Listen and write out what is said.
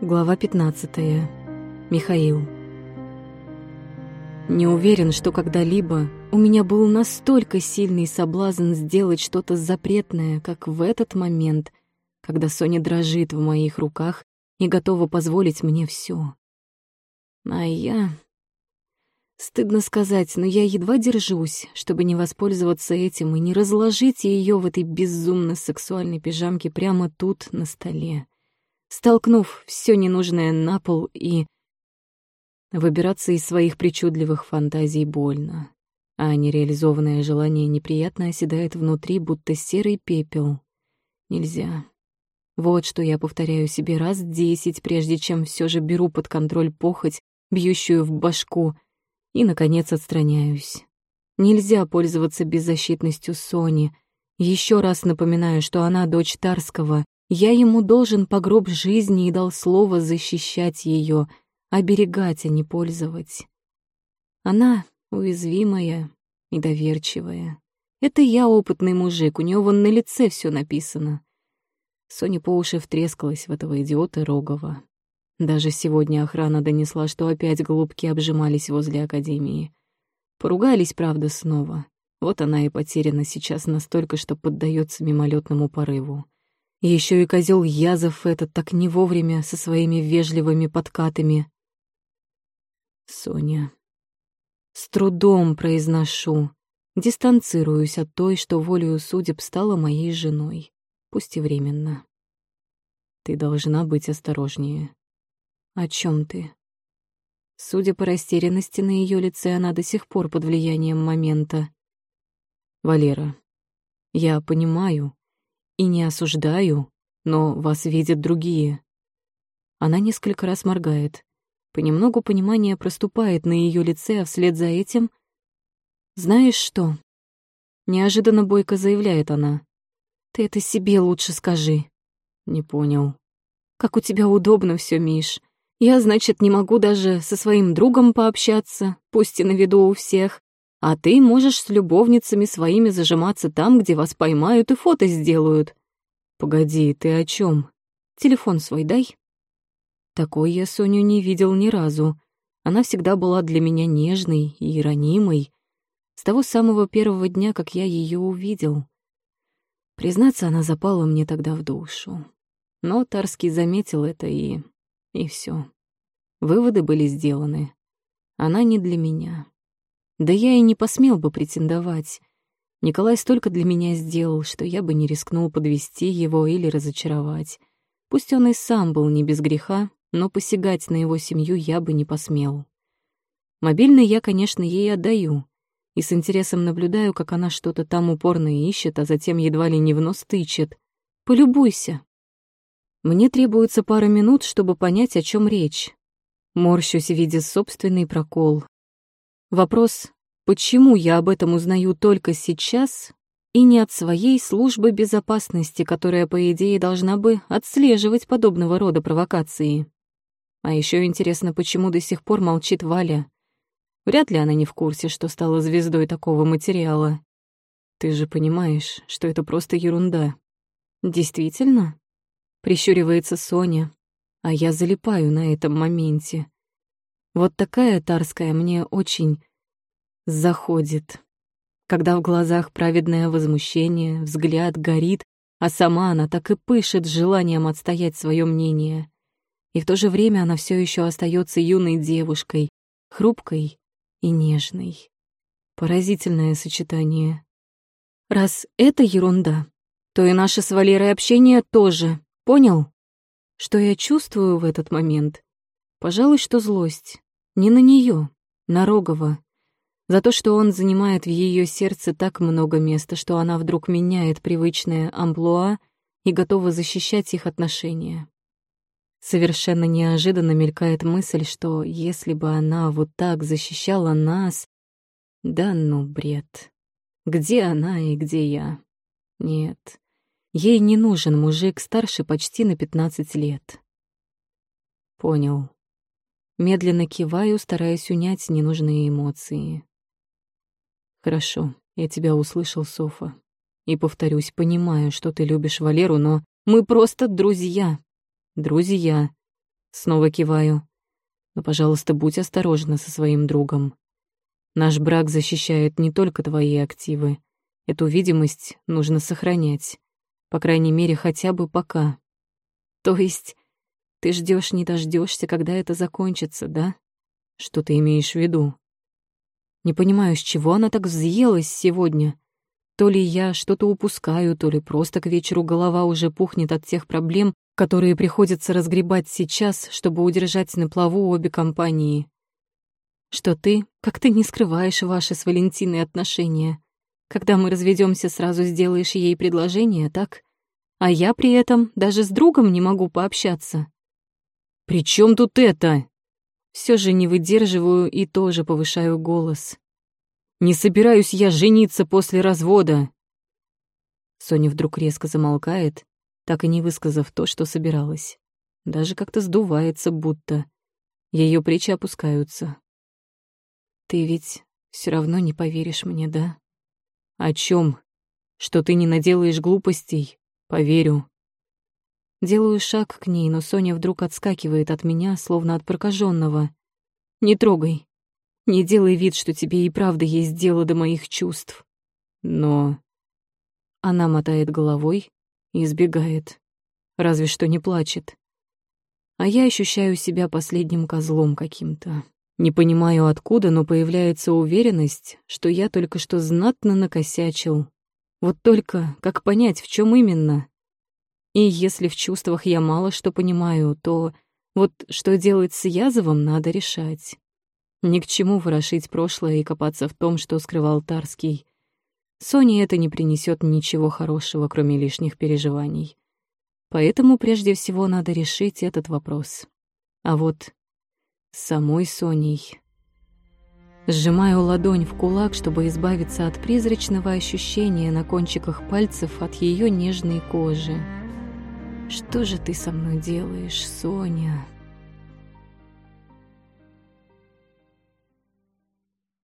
Глава 15. Михаил. Не уверен, что когда-либо у меня был настолько сильный соблазн сделать что-то запретное, как в этот момент, когда Соня дрожит в моих руках и готова позволить мне все. А я... Стыдно сказать, но я едва держусь, чтобы не воспользоваться этим и не разложить ее в этой безумно сексуальной пижамке прямо тут, на столе столкнув все ненужное на пол и... Выбираться из своих причудливых фантазий больно, а нереализованное желание неприятно оседает внутри, будто серый пепел. Нельзя. Вот что я повторяю себе раз десять, прежде чем все же беру под контроль похоть, бьющую в башку, и, наконец, отстраняюсь. Нельзя пользоваться беззащитностью Сони. Еще раз напоминаю, что она дочь Тарского, я ему должен по гроб жизни и дал слово защищать ее, оберегать, а не пользовать. Она уязвимая и доверчивая. Это я опытный мужик, у нее вон на лице все написано. Соня по уши втрескалась в этого идиота Рогова. Даже сегодня охрана донесла, что опять голубки обжимались возле академии. Поругались, правда, снова. Вот она и потеряна сейчас настолько, что поддается мимолетному порыву. Еще и козел Язов этот так не вовремя со своими вежливыми подкатами. Соня. С трудом произношу, дистанцируюсь от той, что волею судеб стала моей женой, пусть и временно. Ты должна быть осторожнее. О чем ты? Судя по растерянности на ее лице, она до сих пор под влиянием момента. Валера, я понимаю, и не осуждаю, но вас видят другие. Она несколько раз моргает. Понемногу понимание проступает на ее лице, а вслед за этим... «Знаешь что?» Неожиданно бойко заявляет она. «Ты это себе лучше скажи». «Не понял». «Как у тебя удобно все, Миш. Я, значит, не могу даже со своим другом пообщаться, пусть и на виду у всех. А ты можешь с любовницами своими зажиматься там, где вас поймают и фото сделают. Погоди, ты о чем? Телефон свой дай. Такой я Соню не видел ни разу. Она всегда была для меня нежной и ранимой. С того самого первого дня, как я ее увидел. Признаться, она запала мне тогда в душу. Но Тарский заметил это и... и все. Выводы были сделаны. Она не для меня. Да я и не посмел бы претендовать. Николай столько для меня сделал, что я бы не рискнул подвести его или разочаровать. Пусть он и сам был не без греха, но посягать на его семью я бы не посмел. Мобильный я, конечно, ей отдаю, и с интересом наблюдаю, как она что-то там упорно ищет, а затем едва ли не в нос тычет. Полюбуйся. Мне требуется пара минут, чтобы понять, о чем речь. Морщусь, видя собственный прокол, Вопрос, почему я об этом узнаю только сейчас и не от своей службы безопасности, которая, по идее, должна бы отслеживать подобного рода провокации. А еще интересно, почему до сих пор молчит Валя. Вряд ли она не в курсе, что стала звездой такого материала. Ты же понимаешь, что это просто ерунда. Действительно? Прищуривается Соня, а я залипаю на этом моменте. Вот такая Тарская мне очень заходит. Когда в глазах праведное возмущение, взгляд горит, а сама она так и пышет желанием отстоять свое мнение. И в то же время она все еще остается юной девушкой, хрупкой и нежной. Поразительное сочетание. Раз это ерунда, то и наше с Валерой общение тоже, понял? Что я чувствую в этот момент? Пожалуй, что злость. Не на нее, на Рогова. За то, что он занимает в ее сердце так много места, что она вдруг меняет привычное амплуа и готова защищать их отношения. Совершенно неожиданно мелькает мысль, что если бы она вот так защищала нас... Да ну, бред. Где она и где я? Нет, ей не нужен мужик старше почти на пятнадцать лет. Понял. Медленно киваю, стараясь унять ненужные эмоции. «Хорошо, я тебя услышал, Софа. И повторюсь, понимаю, что ты любишь Валеру, но мы просто друзья. Друзья. Снова киваю. Но, пожалуйста, будь осторожна со своим другом. Наш брак защищает не только твои активы. Эту видимость нужно сохранять. По крайней мере, хотя бы пока. То есть ты ждешь, не дождешься, когда это закончится, да? Что ты имеешь в виду? Не понимаю, с чего она так взъелась сегодня. То ли я что-то упускаю, то ли просто к вечеру голова уже пухнет от тех проблем, которые приходится разгребать сейчас, чтобы удержать на плаву обе компании. Что ты, как ты не скрываешь ваши с Валентиной отношения. Когда мы разведемся, сразу сделаешь ей предложение, так? А я при этом даже с другом не могу пообщаться. «При чем тут это?» Все же не выдерживаю и тоже повышаю голос. «Не собираюсь я жениться после развода!» Соня вдруг резко замолкает, так и не высказав то, что собиралась. Даже как-то сдувается, будто. Ее плечи опускаются. «Ты ведь все равно не поверишь мне, да?» «О чем? Что ты не наделаешь глупостей? Поверю. Делаю шаг к ней, но Соня вдруг отскакивает от меня, словно от прокаженного. «Не трогай. Не делай вид, что тебе и правда есть дело до моих чувств». Но... Она мотает головой и избегает. Разве что не плачет. А я ощущаю себя последним козлом каким-то. Не понимаю откуда, но появляется уверенность, что я только что знатно накосячил. Вот только как понять, в чем именно? И если в чувствах я мало что понимаю, то вот что делать с Язовым, надо решать. Ни к чему ворошить прошлое и копаться в том, что скрывал Тарский. Соне это не принесет ничего хорошего, кроме лишних переживаний. Поэтому прежде всего надо решить этот вопрос. А вот с самой Соней... Сжимаю ладонь в кулак, чтобы избавиться от призрачного ощущения на кончиках пальцев от ее нежной кожи. Что же ты со мной делаешь, Соня?